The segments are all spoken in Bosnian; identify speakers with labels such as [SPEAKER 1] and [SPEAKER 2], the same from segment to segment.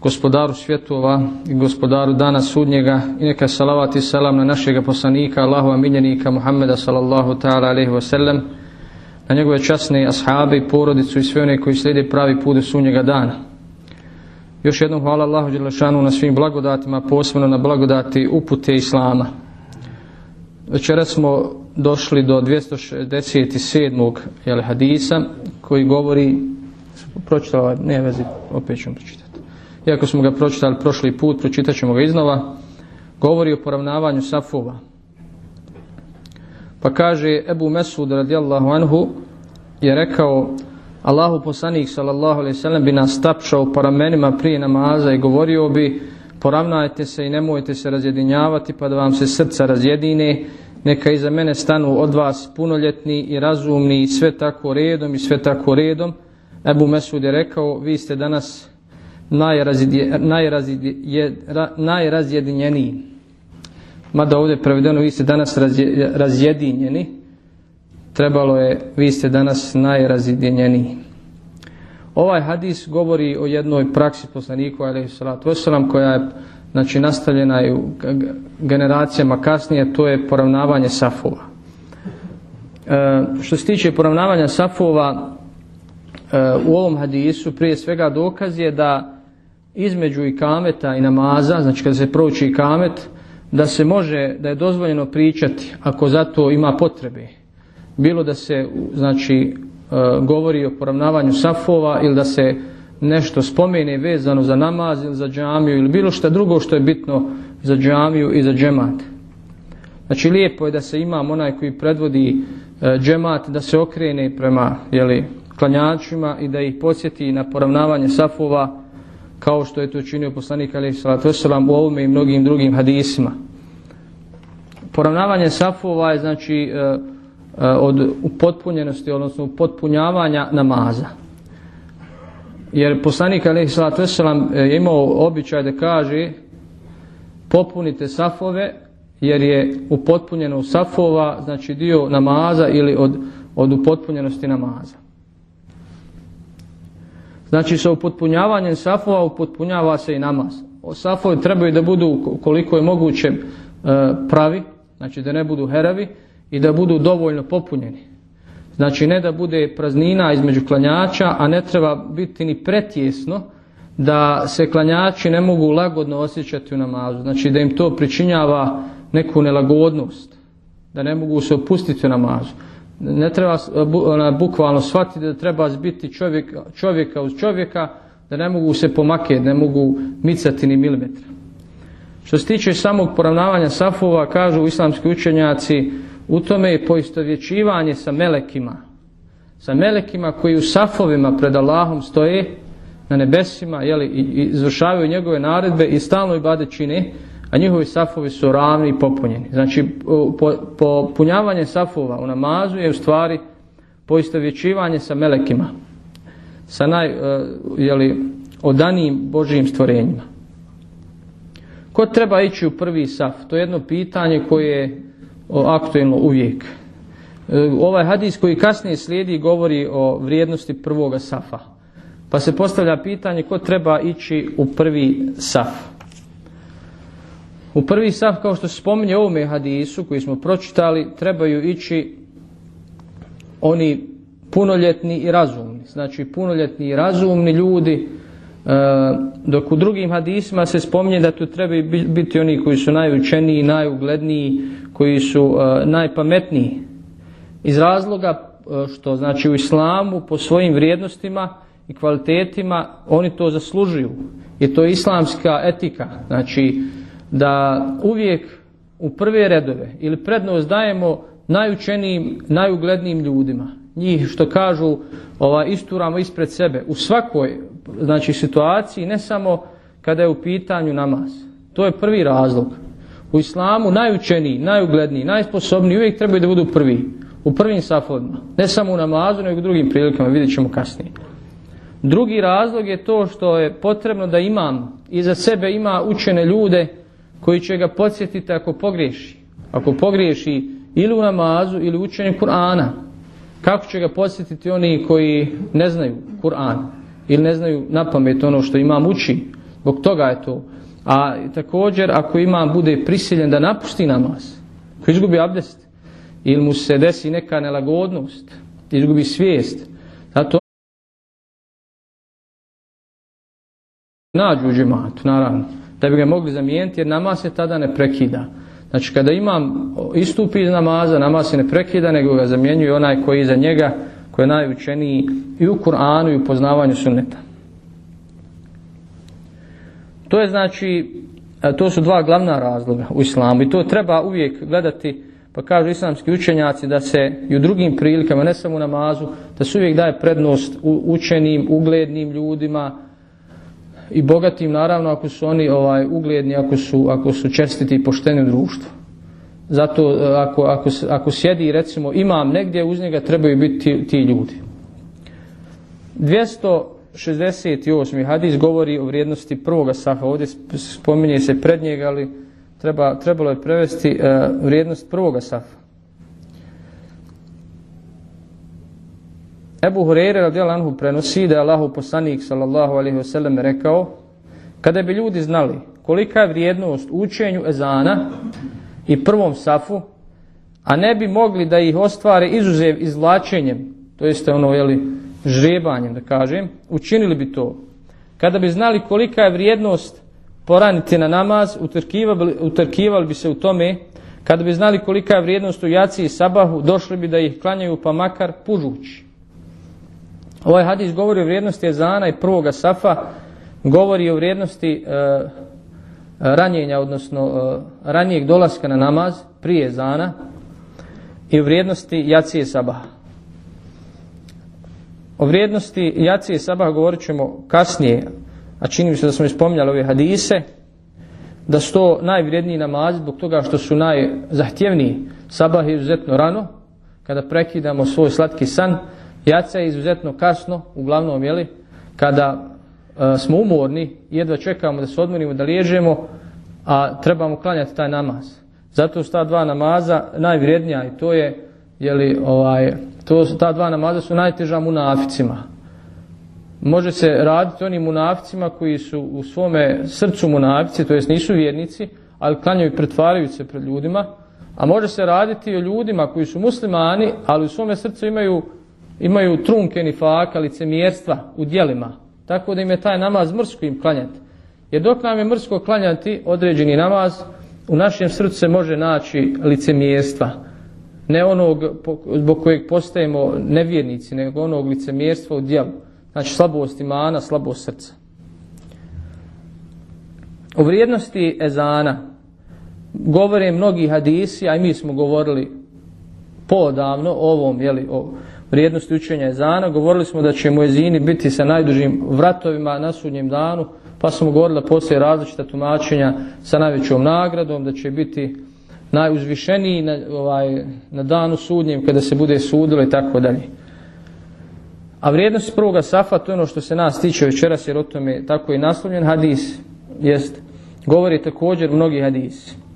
[SPEAKER 1] gospodaru svjetova i gospodaru dana sudnjega i neka salavat i salam na našeg poslanika Allahova miljenika Muhammeda sallallahu ta'ala alaihi wa sallam na njegove časne ashabe i porodicu i sve one koji slijede pravi put do sunnjega dana. Još jednom hvala Allahu Đelešanu na svim blagodatima, posebno na blagodati upute Islama. večeras smo došli do 267. Jel, hadisa koji govori, pročitala, ne vezi, opet ćemo pročitati. Iako smo ga pročitali prošli put, pročitat ćemo ga iznova, govori o poravnavanju safova. Pa kaže Ebu Mesud radijallahu anhu je rekao Allahu poslanik sallallahu alaihi sallam bi nas tapšao po ramenima prije namaza i govorio bi poravnajte se i nemojte se razjedinjavati pa da vam se srca razjedine. Neka iza mene stanu od vas punoljetni i razumni i sve tako redom i sve tako redom. Ebu Mesud je rekao vi ste danas najrazjedinjeniji. Mada ovdje je prevedeno vi ste danas razjedinjeni. Trebalo je vi ste danas najrazjedinjeniji. Ovaj hadis govori o jednoj praksi poslaniku alaihi salatu wasalam koja je znači nastavljena i u generacijama kasnije to je poravnavanje safova. E, što se tiče poravnavanja safova e, u ovom hadisu prije svega dokaz je da između i kameta i namaza znači kada se prouči i kamet da se može, da je dozvoljeno pričati ako zato ima potrebe bilo da se znači e, govori o poravnavanju safova ili da se nešto spomene vezano za namaz ili za džamiju ili bilo što drugo što je bitno za džamiju i za džemat. Znači lijepo je da se imam onaj koji predvodi e, džemat da se okrene prema jeli, klanjačima i da ih posjeti na poravnavanje safova kao što je to činio poslanik alaih u ovome i mnogim drugim hadisima. Poravnavanje safova je znači e, e, od upotpunjenosti, odnosno upotpunjavanja namaza. Jer poslanik alaih e, je imao običaj da kaže popunite safove jer je upotpunjeno safova znači dio namaza ili od, od upotpunjenosti namaza. Znači sa upotpunjavanjem safova upotpunjava se i namaz. Safovi trebaju da budu koliko je moguće e, pravi, znači da ne budu heravi i da budu dovoljno popunjeni. Znači ne da bude praznina između klanjača, a ne treba biti ni pretjesno da se klanjači ne mogu lagodno osjećati u namazu. Znači da im to pričinjava neku nelagodnost, da ne mogu se opustiti u namazu ne treba eh, ona, bukvalno shvatiti da treba biti čovjek, čovjeka uz čovjeka, da ne mogu se pomaketi, ne mogu micati ni milimetra. Što se tiče samog poravnavanja safova, kažu islamski učenjaci, u tome je poistovjećivanje sa melekima. Sa melekima koji u safovima pred Allahom stoje na nebesima jeli, i, i izvršavaju njegove naredbe i stalno i bade čine, a njihovi safovi su ravni i popunjeni. Znači, popunjavanje po safova u namazu je u stvari poistovjećivanje sa melekima, sa naj, uh, jeli, odanijim Božijim stvorenjima. Ko treba ići u prvi saf? To je jedno pitanje koje je aktuelno uvijek. Uh, ovaj hadis koji kasnije slijedi govori o vrijednosti prvoga safa. Pa se postavlja pitanje ko treba ići u prvi saf. U prvi saf, kao što se spominje u ovome hadisu koji smo pročitali, trebaju ići oni punoljetni i razumni. Znači punoljetni i razumni ljudi, e, dok u drugim hadisima se spominje da tu treba biti oni koji su najučeniji, najugledniji, koji su e, najpametniji. Iz razloga e, što znači u islamu po svojim vrijednostima i kvalitetima oni to zaslužuju. I to je islamska etika. Znači, da uvijek u prve redove ili prednost dajemo najučenijim, najuglednijim ljudima. Njih što kažu ova, isturamo ispred sebe u svakoj znači, situaciji, ne samo kada je u pitanju namaz. To je prvi razlog. U islamu najučeniji, najugledniji, najsposobniji uvijek trebaju da budu prvi. U prvim safovima. Ne samo u namazu, nego u drugim prilikama. Vidjet ćemo kasnije. Drugi razlog je to što je potrebno da imam iza sebe ima učene ljude koji će ga podsjetiti ako pogriješi. Ako pogriješi ili u namazu ili u učenju Kur'ana. Kako će ga podsjetiti oni koji ne znaju Kur'an ili ne znaju na pamet ono što imam uči. Zbog toga je to. A također ako imam bude prisiljen da napusti namaz, ko izgubi abdest ili mu se desi neka nelagodnost, izgubi svijest, zato nađu u džematu, naravno, da bi ga mogli zamijeniti jer namaz se tada ne prekida. Znači kada imam istupi iz namaza, namaz se ne prekida, nego ga zamjenjuje onaj koji je iza njega, koji je najučeniji i u Kur'anu i u poznavanju sunneta. To je znači, to su dva glavna razloga u islamu i to treba uvijek gledati, pa kažu islamski učenjaci da se i u drugim prilikama, ne samo u namazu, da se uvijek daje prednost učenim, uglednim ljudima, i bogatim naravno ako su oni ovaj ugledni ako su ako su čestiti i pošteni u društvu. Zato e, ako, ako, ako sjedi recimo imam negdje uz njega trebaju biti ti, ti ljudi. 268. hadis govori o vrijednosti prvoga safa ovdje spominje se pred njega ali treba, trebalo je prevesti uh, vrijednost prvoga safa Ebu Hureyre radijal anhu prenosi da je Allahu poslanik sallallahu alaihi wasallam rekao kada bi ljudi znali kolika je vrijednost učenju ezana i prvom safu a ne bi mogli da ih ostvare izuzev izvlačenjem to jeste ono jeli žrebanjem da kažem učinili bi to. Kada bi znali kolika je vrijednost poraniti na namaz utrkivali, utrkivali bi se u tome kada bi znali kolika je vrijednost u jaci i sabahu došli bi da ih klanjaju pa makar pužući. Ovaj hadis govori o vrijednosti ezana i prvoga safa, govori o vrijednosti e, ranjenja, odnosno e, ranijeg dolaska na namaz prije ezana i o vrijednosti jacije sabaha. O vrijednosti jacije sabaha govorit ćemo kasnije, a čini mi se da smo ispominjali ove hadise, da su to najvrijedniji namaz zbog toga što su najzahtjevniji sabah je izuzetno rano, kada prekidamo svoj slatki san, Jaca je izuzetno kasno, uglavnom, jeli, kada e, smo umorni, jedva čekamo da se odmorimo, da liježemo, a trebamo klanjati taj namaz. Zato su ta dva namaza najvrijednija i to je, jeli, ovaj, to su, ta dva namaza su najteža munaficima. Može se raditi onim munaficima koji su u svome srcu munafici, to jest nisu vjernici, ali klanjaju i pretvaraju se pred ljudima, a može se raditi o ljudima koji su muslimani, ali u svome srcu imaju imaju trunke nifaka, licemjerstva u dijelima. Tako da im je taj namaz mrsko im klanjati. Jer dok nam je mrsko klanjati određeni namaz, u našem srcu se može naći licemjerstva. Ne onog zbog kojeg postajemo nevjernici, nego onog licemjerstva u dijelu. Znači slabost imana, slabost srca. O vrijednosti ezana govore mnogi hadisi, a i mi smo govorili podavno o ovom, jeli, o vrijednosti učenja ezana. Govorili smo da će muezini biti sa najdužim vratovima na sudnjem danu, pa smo govorili da postoje različita tumačenja sa najvećom nagradom, da će biti najuzvišeniji na, ovaj, na danu sudnjem kada se bude sudilo i tako dalje. A vrijednost prvoga safa, to je ono što se nas tiče večeras, jer o tome tako i naslovljen hadis, jest, govori također mnogi hadisi.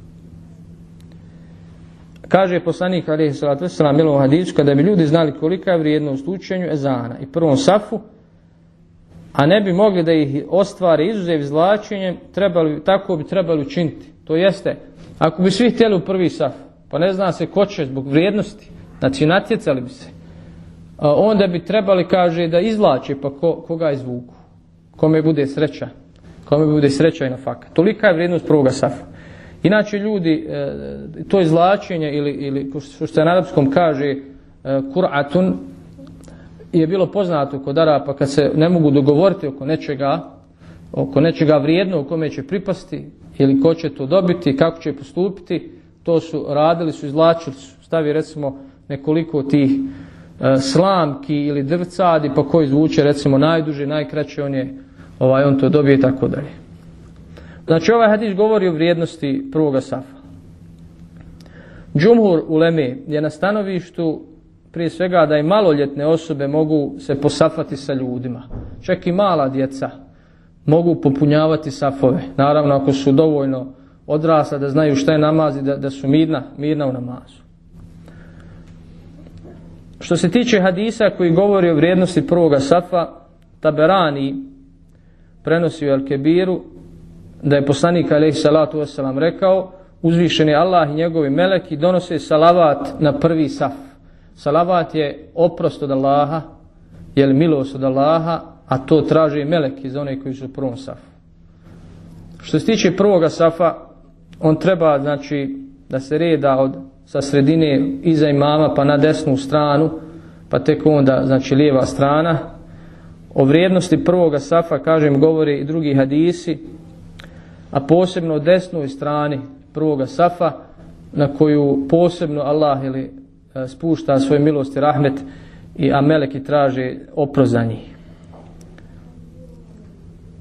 [SPEAKER 1] Kaže poslanik alejhi salatu vesselam u hadisu kada bi ljudi znali kolika je vrijednost učenju ezana i prvom safu a ne bi mogli da ih ostvare izuzev izvlačenjem, trebali, tako bi trebali učiniti. To jeste, ako bi svi htjeli u prvi saf, pa ne zna se ko će zbog vrijednosti, znači natjecali bi se, onda bi trebali, kaže, da izvlače, pa ko, koga izvuku, kome bude sreća, kome bude sreća i na faka. Tolika je vrijednost prvoga safa. Inače ljudi, e, to izlačenje ili, ili što se na arapskom kaže e, kur'atun je bilo poznato kod Arapa kad se ne mogu dogovoriti oko nečega, oko nečega vrijedno u kome će pripasti ili ko će to dobiti, kako će postupiti, to su radili, su izlačili, su stavi recimo nekoliko tih e, slamki ili drvcadi pa koji zvuče recimo najduže, najkraće, on je ovaj on to dobije tako dalje. Znači ovaj hadis govori o vrijednosti prvoga safa. Džumhur uleme je na stanovištu prije svega da i maloljetne osobe mogu se posafati sa ljudima. Čak i mala djeca mogu popunjavati safove. Naravno ako su dovoljno odrasla da znaju šta je namaz i da, da su mirna, mirna u namazu. Što se tiče hadisa koji govori o vrijednosti prvoga safa, Taberani prenosi u Al-Kebiru da je poslanik alaihi salatu wasalam rekao uzvišeni Allah i njegovi meleki donose salavat na prvi saf. Salavat je oprost od Allaha, je li milost od Allaha, a to traže i meleki za one koji su u prvom safu. Što se tiče prvoga safa, on treba znači da se reda od sa sredine iza imama pa na desnu stranu, pa tek onda znači lijeva strana. O vrijednosti prvoga safa, kažem, govori i drugi hadisi, a posebno desnoj strani prvoga safa, na koju posebno Allah ili e, spušta svoje milosti rahmet i ameleki traže oprost za njih.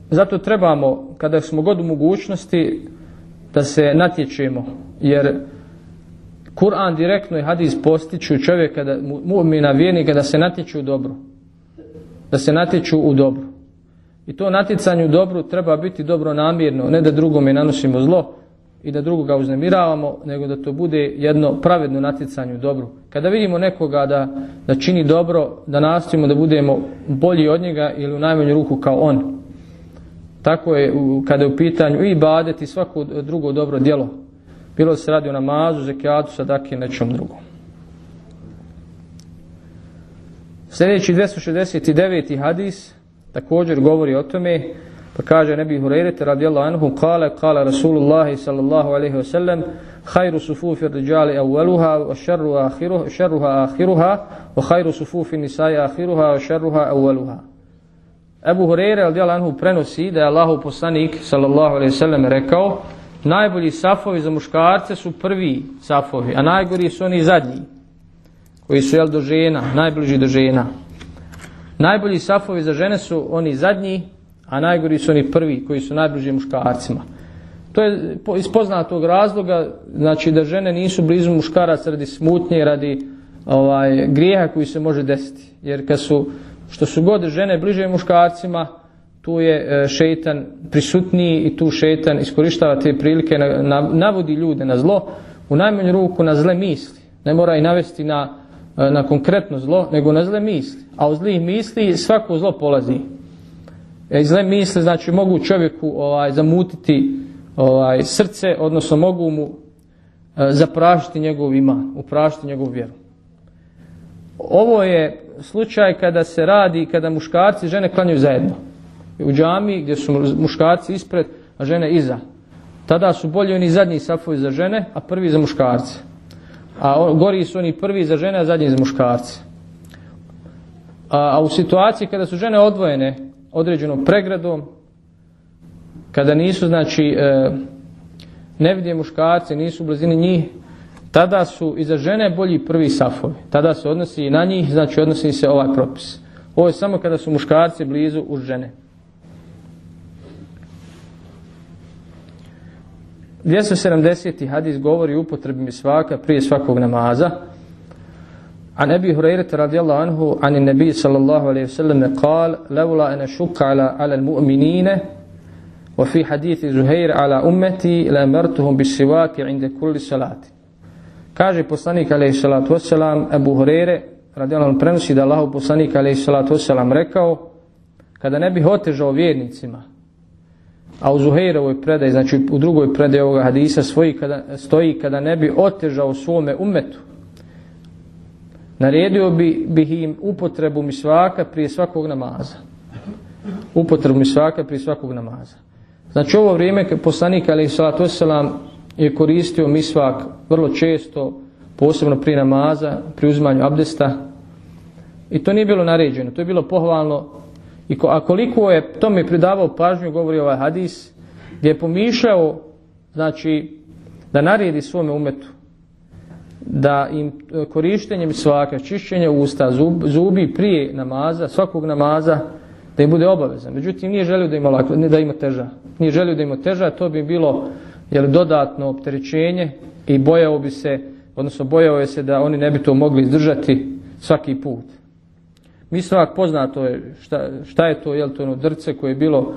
[SPEAKER 1] Zato trebamo, kada smo god u mogućnosti, da se natječemo, jer Kur'an direktno i hadis postiču čovjeka, da, mu'mina vjernika, da se natječu u dobro. Da se natječu u dobro. I to natjecanje u dobru treba biti dobro namirno, ne da drugome nanosimo zlo i da drugoga uznemiravamo, nego da to bude jedno pravedno natjecanje u dobru. Kada vidimo nekoga da, da čini dobro, da nastavimo da budemo bolji od njega ili u najmanju ruku kao on. Tako je u, kada je u pitanju i badet i svako drugo dobro djelo. Bilo se radi o namazu, zekijatu, sadaki i nečom drugom. Sljedeći 269. hadis također govori o tome, pa kaže Nebi Hureyre, radijallahu anhu, kale, kale Rasulullah sallallahu alaihi wa sallam, hajru sufufi rijali awwaluha wa šarruha ahiruha, šerruha ahiruha, wa hajru sufufi nisaja ahiruha, wa šerruha awwaluha. Ebu Hureyre, radijallahu anhu, prenosi da je Allahu poslanik, sallallahu alaihi wa sallam, rekao, najbolji safovi za muškarce su prvi safovi, a najgori su oni zadnji, koji su jel do žena, najbliži do žena. Najbolji safovi za žene su oni zadnji, a najgori su oni prvi, koji su najbliži muškarcima. To je iz poznatog razloga, znači da žene nisu blizu muškaraca radi smutnje, radi ovaj, grijeha koji se može desiti. Jer kad su, što su god žene bliže muškarcima, tu je e, šeitan prisutniji i tu šeitan iskorištava te prilike, na, na, navodi ljude na zlo, u najmanju ruku na zle misli. Ne mora i navesti na, E, na konkretno zlo, nego na zle misli. A u zlih misli svako zlo polazi. E, zle misli znači mogu čovjeku ovaj, zamutiti ovaj, srce, odnosno mogu mu e, zaprašiti njegov iman, uprašiti njegov vjeru. Ovo je slučaj kada se radi, kada muškarci i žene klanjaju zajedno u džami gdje su muškarci ispred, a žene iza. Tada su bolji oni zadnji safovi za žene, a prvi za muškarce. A gori su oni prvi za žene, a zadnji za muškarce. A, a u situaciji kada su žene odvojene određenom pregradom, kada nisu, znači, e, ne vidje muškarce, nisu u blizini njih, tada su i za žene bolji prvi safovi. Tada se odnosi i na njih, znači odnosi se ovaj propis. Ovo je samo kada su muškarci blizu uz žene. 270. hadis govori upotrebi misvaka prije svakog namaza. An Ebi Hureyre radijallahu anhu an Nabi sallallahu alaihi wasallam قال لولا أن أشك على على المؤمنين وفي حديث زهير على أمتي لأمرتهم بالسواك عند كل صلاة kaže poslanik alejhi salatu vesselam Abu Hurajre radijallahu anhu prenosi da Allahu poslanik alejhi salatu vesselam rekao kada ne bih otežao vjernicima A u Zuhejrovoj predaj, znači u drugoj predaj ovoga hadisa svoji kada, stoji kada ne bi otežao svome umetu. Naredio bi, bih im upotrebu misvaka prije svakog namaza. Upotrebu misvaka prije svakog namaza. Znači ovo vrijeme poslanik ali salatu wasalam je koristio misvak vrlo često, posebno prije namaza, pri uzimanju abdesta. I to nije bilo naređeno, to je bilo pohvalno I ko, a koliko je to mi pridavao pažnju, govori ovaj hadis, gdje je pomišljao, znači, da naredi svome umetu, da im e, korištenjem svaka, čišćenje usta, zub, zubi prije namaza, svakog namaza, da im bude obaveza. Međutim, nije želio da ima, lako, da ima teža. Nije želio da ima teža, to bi bilo jeli, dodatno opterećenje i bojao bi se odnosno bojao je se da oni ne bi to mogli izdržati svaki put. Mi svak poznato je šta, šta je to, je to ono drce koje je bilo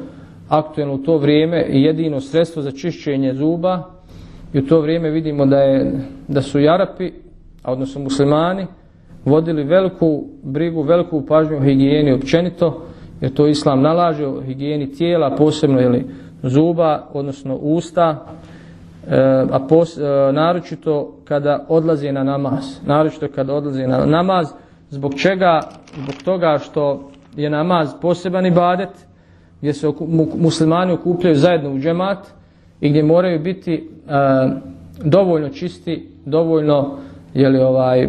[SPEAKER 1] aktuelno u to vrijeme i jedino sredstvo za čišćenje zuba i u to vrijeme vidimo da, je, da su Jarapi, a odnosno muslimani, vodili veliku brigu, veliku pažnju o higijeni općenito, jer to islam nalaže o higijeni tijela, posebno ili zuba, odnosno usta, e, a pos, e, naročito kada odlaze na namaz. Naročito kada odlaze na namaz, zbog čega? Zbog toga što je namaz poseban ibadet, gdje se muslimani okupljaju zajedno u džemat i gdje moraju biti e, dovoljno čisti, dovoljno jeli, ovaj,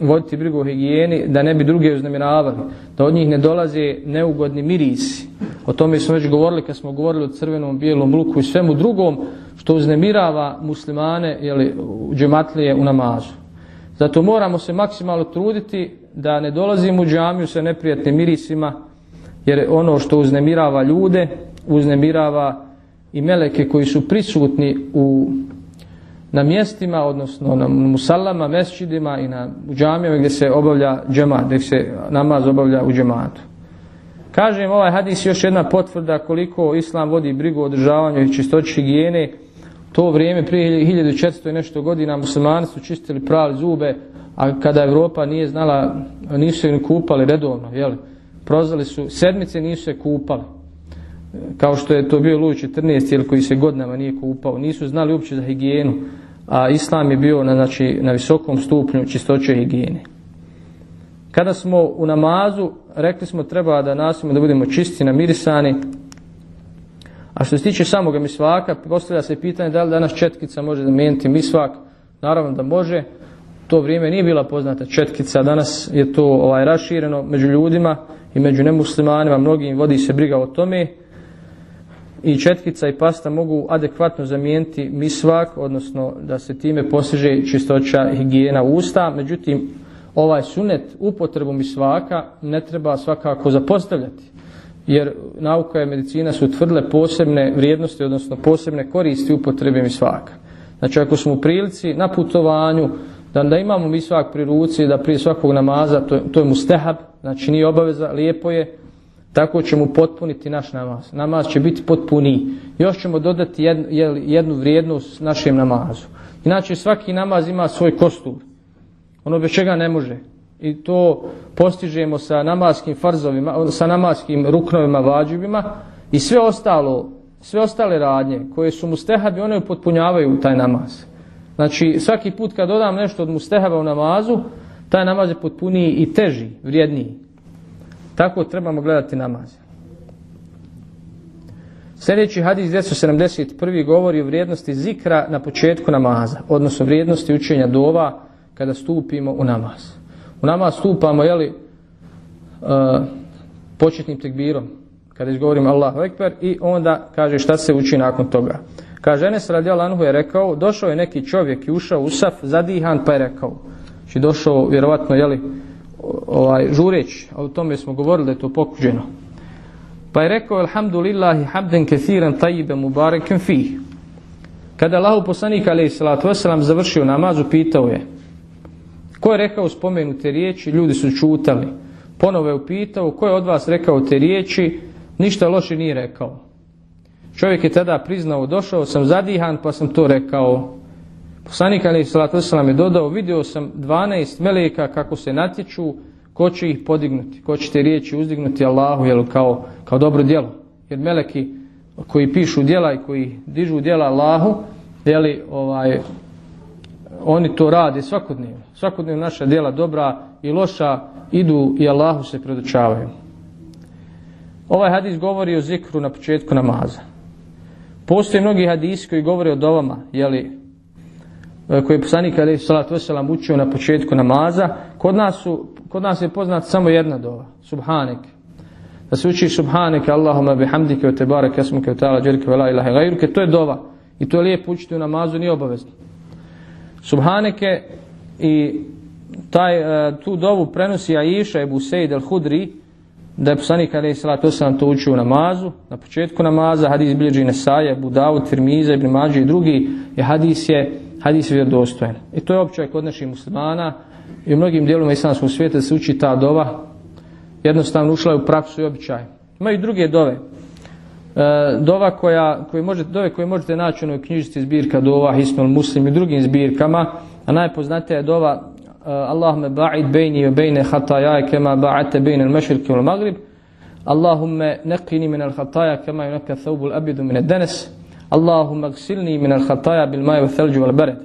[SPEAKER 1] voditi brigu o higijeni, da ne bi druge uznamiravali, da od njih ne dolaze neugodni mirisi. O tome smo već govorili kad smo govorili o crvenom, bijelom luku i svemu drugom što uznemirava muslimane jeli, u džematlije u namazu. Zato moramo se maksimalno truditi da ne dolazimo u džamiju sa neprijatnim mirisima, jer ono što uznemirava ljude, uznemirava i meleke koji su prisutni u na mjestima, odnosno na musallama, mesčidima i na džamijama gdje se obavlja džemat, gdje se namaz obavlja u džematu. Kažem, ovaj hadis još jedna potvrda koliko islam vodi brigu o održavanju i čistoći higijene. To vrijeme prije 1400 i nešto godina muslimani su čistili pravi zube, a kada Evropa nije znala, nisu se kupali redovno, jel? Prozali su, sedmice nisu se kupali. Kao što je to bio Luj 14, jel, koji se godinama nije kupao. Nisu znali uopće za higijenu, a islam je bio na, znači, na visokom stupnju čistoće higijene. Kada smo u namazu, rekli smo treba da nasimo da budemo čisti, namirisani. A što se tiče samog misvaka, postavlja se pitanje da li danas četkica može zamijeniti misvak. Naravno da može. To vrijeme nije bila poznata četkica, danas je to ovaj rašireno među ljudima i među nemuslimanima, mnogim vodi se briga o tome. I četkica i pasta mogu adekvatno zamijeniti misvak, odnosno da se time postiže čistoća higijena usta. Međutim, ovaj sunet upotrebu misvaka ne treba svakako zapostavljati. Jer nauka i medicina su utvrdile posebne vrijednosti, odnosno posebne koristi upotrebe misvaka. Znači ako smo u prilici na putovanju, da, da imamo misvak pri ruci, da prije svakog namaza, to, to je mustehab, znači nije obaveza, lijepo je, tako ćemo potpuniti naš namaz. Namaz će biti potpuniji. Još ćemo dodati jednu, jednu vrijednost našem namazu. Inače svaki namaz ima svoj kostur ono bez čega ne može. I to postižemo sa namaskim farzovima, sa namaskim ruknovima, vađubima i sve ostalo, sve ostale radnje koje su mustehabi, one upotpunjavaju taj namaz. Znači, svaki put kad dodam nešto od mustehaba u namazu, taj namaz je potpuniji i teži, vrijedniji. Tako trebamo gledati namaz. Sljedeći hadis 271. govori o vrijednosti zikra na početku namaza, odnosno vrijednosti učenja dova, kada stupimo u namaz. U nama stupamo, jeli, uh, početnim tekbirom, kada izgovorimo Allahu Ekber i onda kaže šta se uči nakon toga. Kaže, Enes radijal Anhu je rekao, došao je neki čovjek i ušao u saf, zadihan, pa je rekao. Znači došao, vjerovatno, jeli, ovaj, žureć, a o tome smo govorili da je to pokuđeno. Pa je rekao, alhamdulillahi hamden kethiran tajibe mubareken fih. Kada Allahu poslanik, alaih salatu wasalam, završio namazu, pitao je, Ko je rekao spomenute riječi? Ljudi su čutali. Ponovo je upitao, ko je od vas rekao te riječi? Ništa loše nije rekao. Čovjek je tada priznao, došao sam zadihan pa sam to rekao. Poslanik Ali Salatu je dodao, vidio sam 12 meleka kako se natječu, ko će ih podignuti, ko će te riječi uzdignuti Allahu jel, kao, kao dobro djelo. Jer meleki koji pišu djela i koji dižu djela Allahu, jeli, ovaj, oni to rade svakodnevno. Svakodnevno naša djela dobra i loša idu i Allahu se predočavaju. Ovaj hadis govori o zikru na početku namaza. Postoje mnogi hadisi koji govore o dovama, jeli, e, koji je poslanik Ali Salatu Veselam učio na početku namaza. Kod nas, su, kod nas je poznat samo jedna dova, Subhanek. Da se uči Subhanek, Allahuma bihamdike, o tebarek, jasmuke, o ta'ala, džerike, vela ilahe, gajruke, to je dova. I to je lijepo učiti u namazu, nije obavezno. Subhaneke i taj, uh, tu dovu prenosi Aisha Ebu Sejid al-Hudri da je poslanik alaih Salatu Osalam to učio u namazu, na početku namaza, hadis bilježi Nesaja, Budavu, Tirmiza, Ibn Mađe i drugi, je hadis je hadis je vjerodostojan. I to je opće kod naših muslimana i u mnogim dijelima islamskog svijeta se uči ta dova, jednostavno ušla je u praksu i običaj. Ima i druge dove. E, dova koja, koje možete, dove koje možete naći u knjižici zbirka dova, Hismel Muslim i drugim zbirkama, a najpoznatija je dova uh, Allahumme ba'id bejni wa bejne hatajaje kema ba'ate bejne al-meširke ul magrib Allahumme neqini min al-hataja kema yunaka thawbu al-abidu min ad-danas Allahumme gsilni min al-hataja bil maju ve thelđu wal bared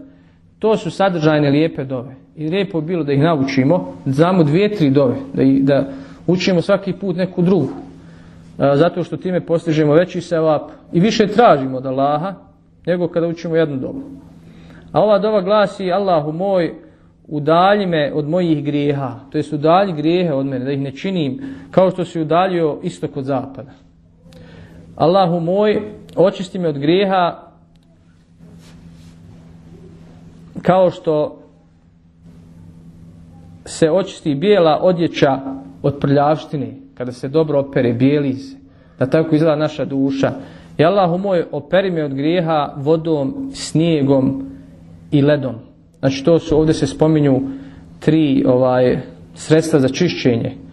[SPEAKER 1] To su sadržajne lijepe dove. I lijepo bilo da ih naučimo, da znamo dvije, tri dove, da, ih, da učimo svaki put neku drugu. E, zato što time postižemo veći sevap i više tražimo od Allaha nego kada učimo jednu dobu. A ova dova glasi Allahu moj udalji me od mojih grijeha, to jest udalji grijehe od mene, da ih ne činim kao što si udaljio istok od zapada. Allahu moj, očisti me od grijeha kao što se očisti bijela odjeća od prljavštine, kada se dobro opere, bijeli se, da tako izgleda naša duša. I Allahu moj, operi me od grijeha vodom, snijegom i ledom. Znači to su, ovdje se spominju tri ovaj sredstva za čišćenje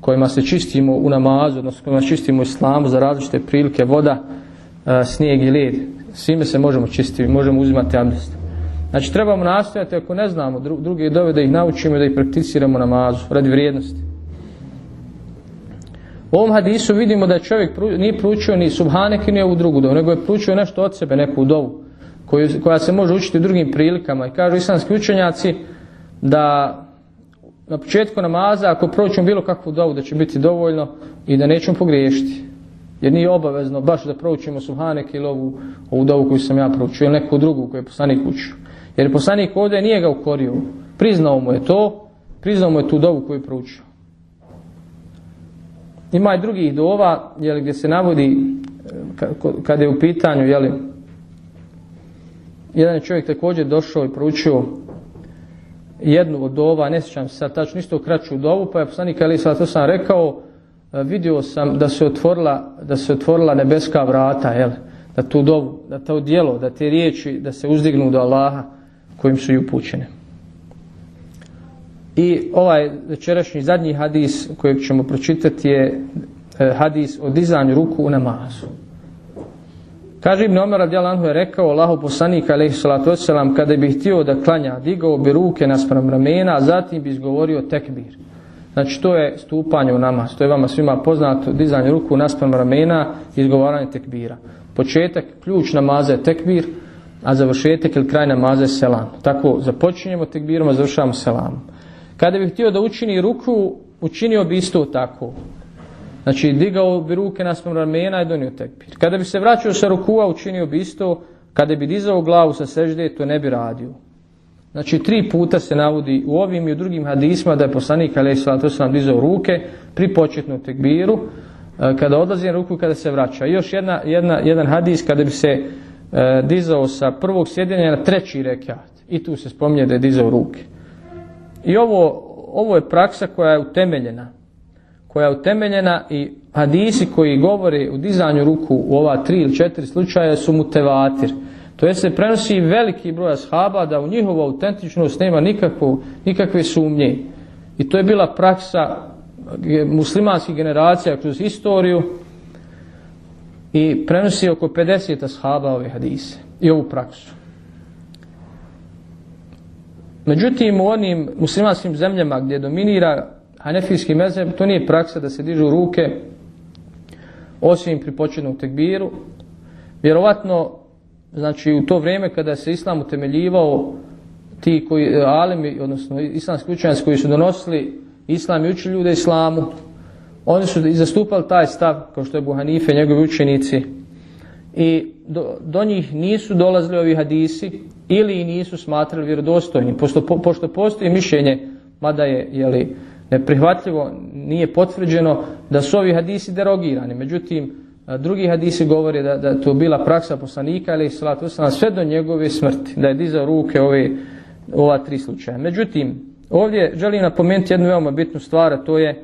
[SPEAKER 1] kojima se čistimo u namazu, odnosno kojima čistimo u islamu za različite prilike, voda, e, snijeg i led. Svime se možemo čistiti, možemo uzimati abdest. Znači trebamo nastojati, ako ne znamo druge dove, da ih naučimo i da ih prakticiramo namazu, radi vrijednosti. U ovom hadisu vidimo da je čovjek pru, nije pručio ni subhaneke ni ovu drugu dovu, nego je pručio nešto od sebe, neku dovu, koju, koja se može učiti u drugim prilikama. I kažu islamski učenjaci da na početku namaza, ako proučimo bilo kakvu dovu, da će biti dovoljno i da nećemo pogriješiti. Jer nije obavezno baš da proučimo subhanek ili ovu, ovu dovu koju sam ja proučio, ili neku drugu koju je poslanik učio. Jer poslanik ovdje nije ga ukorio. Priznao mu je to, priznao mu je tu dovu koju je proučio. Ima i drugih dova, jeli, gdje se navodi eh, kada je u pitanju, jeli, jedan je čovjek također došao i proučio jednu od dova, ne sjećam se sad tačno isto kraću dovu, pa je poslanik Ali sad to sam rekao, e, vidio sam da se otvorila, da se otvorila nebeska vrata, jel, da tu dovu, da to dijelo, da te riječi, da se uzdignu do Allaha kojim su i upućene. I ovaj večerašnji zadnji hadis kojeg ćemo pročitati je e, hadis o dizanju ruku u namazu. Kaže Ibn Omer radijalahu anhu je rekao Allahu poslanik alaihi salatu wasalam kada bi htio da klanja, digao bi ruke naspram ramena, a zatim bi izgovorio tekbir. Znači to je stupanje u namaz, to je vama svima poznato, dizanje ruku naspram ramena i izgovaranje tekbira. Početak, ključ namaza je tekbir, a završetak ili kraj namaza je selam. Tako započinjemo tekbirom, a završavamo selamom. Kada bi htio da učini ruku, učinio bi isto tako. Znači, digao bi ruke naspram ramena i donio tekbir. Kada bi se vraćao sa rukua, učinio bi isto. Kada bi dizao glavu sa sežde, to ne bi radio. Znači, tri puta se navodi u ovim i u drugim hadisma da je poslanik, ali je sam dizao ruke pri početnom tekbiru, e, kada odlazi na ruku kada se vraća. I još jedna, jedna, jedan hadis kada bi se e, dizao sa prvog sjedinja na treći rekat. I tu se spominje da je dizao ruke. I ovo, ovo je praksa koja je utemeljena. Koja je utemeljena i hadisi koji govore u dizanju ruku u ova tri ili četiri slučaja su mutevatir. To je se prenosi veliki broj ashaba da u njihovu autentičnost nema nikakvu, nikakve sumnje. I to je bila praksa eh, muslimanskih generacija kroz istoriju i prenosi oko 50 ashaba ove hadise i ovu praksu. Međutim, u onim muslimanskim zemljama gdje dominira hanefijski mezem, to nije praksa da se dižu ruke osim pri početnom tekbiru. Vjerovatno, znači u to vrijeme kada se islam utemeljivao, ti koji, e, alimi, odnosno islamski učenjaci koji su donosili islam i učili ljude islamu, oni su i zastupali taj stav, kao što je Buhanife, njegovi učenici, i do, do njih nisu dolazili ovi hadisi ili nisu smatrali vjerodostojni. Pošto, po, pošto postoji mišljenje, mada je jeli, neprihvatljivo, nije potvrđeno da su ovi hadisi derogirani. Međutim, drugi hadisi govore da, da to bila praksa poslanika ili salatu wasalam, sve do njegove smrti, da je dizao ruke ove, ova tri slučaja. Međutim, ovdje želim napomenuti jednu veoma bitnu stvar, to je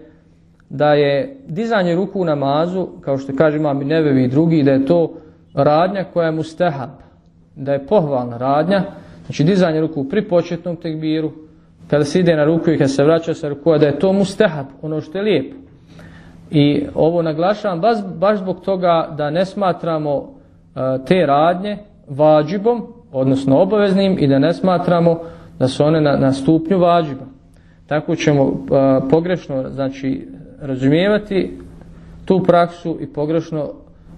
[SPEAKER 1] da je dizanje ruku u namazu, kao što kaže imam i nevevi i drugi, da je to radnja koja je mustahab, da je pohvalna radnja, Znači dizanje ruku pri početnom tekbiru, kada se ide na ruku i kada se vraća sa rukua, da je to mustahab, ono što je lijepo. I ovo naglašavam baš, baš zbog toga da ne smatramo uh, te radnje vađibom, odnosno obaveznim i da ne smatramo da su one na, na stupnju vađiba. Tako ćemo uh, pogrešno znači, razumijevati tu praksu i pogrešno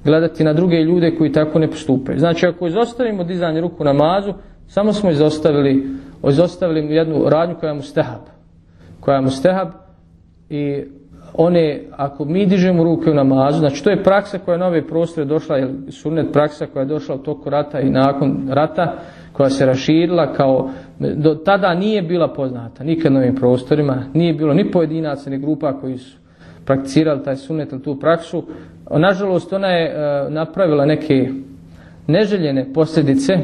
[SPEAKER 1] gledati na druge ljude koji tako ne postupaju. Znači ako izostavimo dizanje ruku namazu, samo smo izostavili, izostavili jednu radnju koja je mustehab. Koja je mustehab i one, ako mi dižemo ruke u namazu, znači to je praksa koja je na ove prostore došla, je sunnet praksa koja je došla u toku rata i nakon rata, koja se raširila kao, do tada nije bila poznata, nikad na ovim prostorima, nije bilo ni pojedinaca, ni grupa koji su prakticirali taj sunnet ili tu praksu. Nažalost, ona je e, napravila neke neželjene posljedice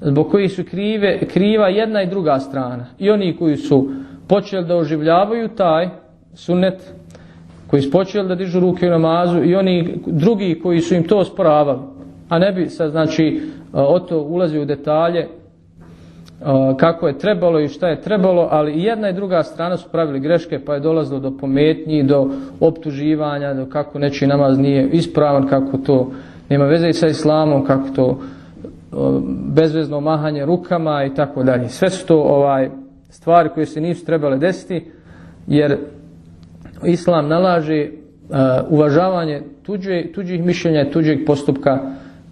[SPEAKER 1] zbog koji su krive, kriva jedna i druga strana. I oni koji su počeli da oživljavaju taj sunnet, koji su počeli da dižu ruke u namazu i oni drugi koji su im to sporavali. A ne bi sad, znači, o to ulazio u detalje kako je trebalo i šta je trebalo, ali i jedna i druga strana su pravili greške, pa je dolazilo do pometnji, do optuživanja, do kako nečiji namaz nije ispravan, kako to nema veze sa islamom, kako to bezvezno mahanje rukama i tako dalje. Sve su to ovaj stvari koje se nisu trebale desiti, jer islam nalaže uh, uvažavanje tuđe, tuđih mišljenja i tuđeg postupka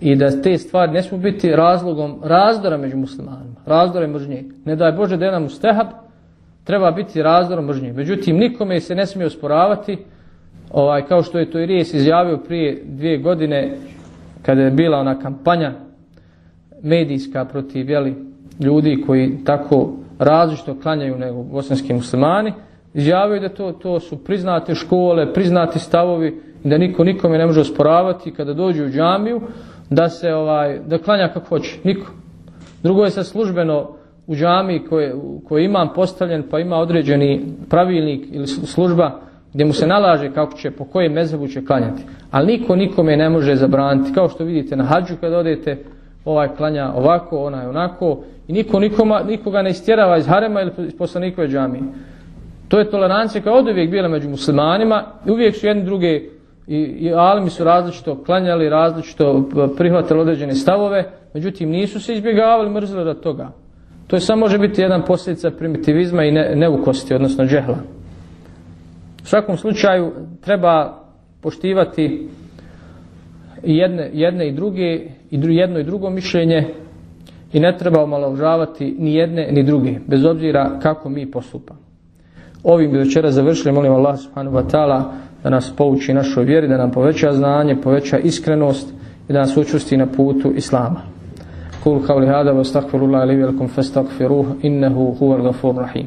[SPEAKER 1] i da te stvari ne smiju biti razlogom razdora među muslimanima, razdora mržnje. Ne daj Bože da je nam ustehab, treba biti razdor mržnje. Međutim, nikome se ne smije osporavati, ovaj, kao što je to i Rijes izjavio prije dvije godine, kada je bila ona kampanja medijska protiv jeli, ljudi koji tako različito klanjaju nego bosanski muslimani, izjavio da to, to su priznate škole, priznati stavovi, da niko nikome ne može osporavati kada dođu u džamiju, da se ovaj da klanja kako hoće, niko. Drugo je sa službeno u džamiji koje, koje imam postavljen pa ima određeni pravilnik ili služba gdje mu se nalaže kako će, po kojem mezebu će klanjati. Ali niko nikome ne može zabraniti. Kao što vidite na hađu kad odete, ovaj klanja ovako, onaj onako i niko nikoma, nikoga ne istjerava iz harema ili iz poslanikove džamije. To je tolerancija koja od uvijek bila među muslimanima i uvijek su jedni druge i, i alimi su različito klanjali, različito prihvatili određene stavove, međutim nisu se izbjegavali, mrzili da toga. To je samo može biti jedan posljedica primitivizma i ne, neukosti, odnosno džehla. U svakom slučaju treba poštivati i jedne, jedne i druge, i dru, jedno i drugo mišljenje i ne treba omaložavati ni jedne ni druge, bez obzira kako mi postupamo. Ovim bi večera završili, molim Allah subhanahu wa ta'ala, da nas pouči našoj vjeri, da nam poveća znanje, poveća iskrenost i da nas učusti na putu Islama. Kul kao li hada, wa stakfirullah ili velikom, fa stakfiruh, innehu huvar gafur rahim.